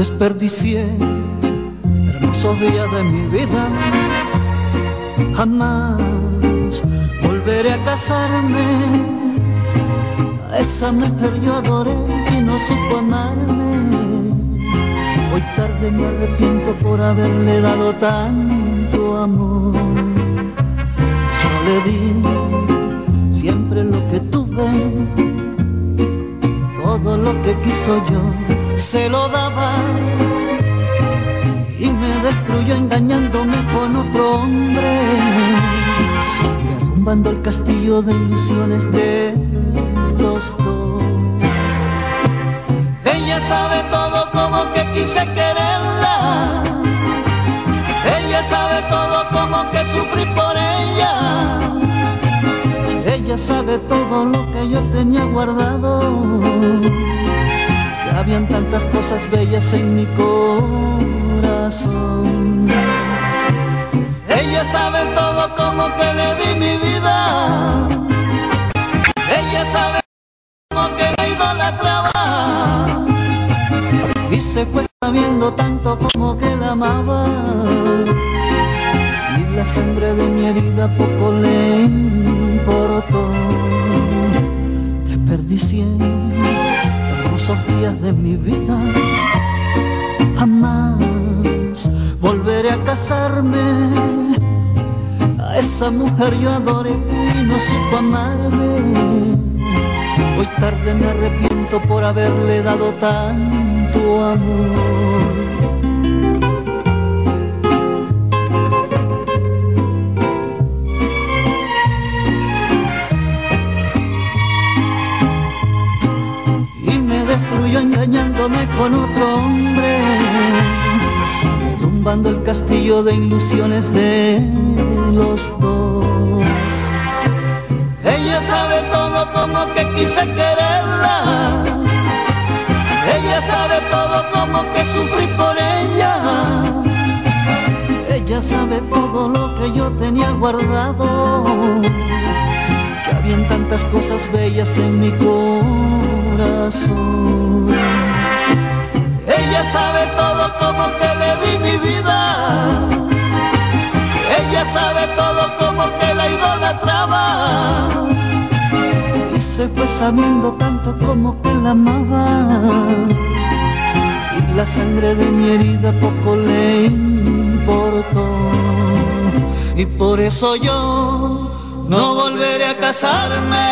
Desperdicié hermosos días de mi vida. Jamás volveré a casarme. A esa mujer yo adoré y no supo amarme. Hoy tarde me arrepiento por haberle dado tanto amor. Yo le di siempre lo que tuve, todo lo que quiso yo se lo daba destruyó engañándome con otro hombre, derrumbando el castillo de ilusiones de los dos. Ella sabe todo como que quise quererla, ella sabe todo como que sufrí por ella, ella sabe todo lo que yo tenía guardado habían tantas cosas bellas en mi corazón. Ella sabe todo como que le di mi vida. Ella sabe como que la idolatraba. Y se fue sabiendo tanto como que la amaba. Y la sangre de mi herida poco le importó. Desperdicié días de mi vida. Jamás volveré a casarme. A esa mujer yo adoré y no supo amarme. Hoy tarde me arrepiento por haberle dado tanto amor. engañándome con otro hombre, de ilusiones de los dos. Ella sabe todo como que quise quererla, ella sabe todo como que sufrí por ella, ella sabe todo lo que yo tenía guardado, que habían tantas cosas bellas en mi corazón. Ella sabe todo se fue sabiendo tanto como que la amaba. Y la sangre de mi herida poco le importó. Y por eso yo no volveré a casarme.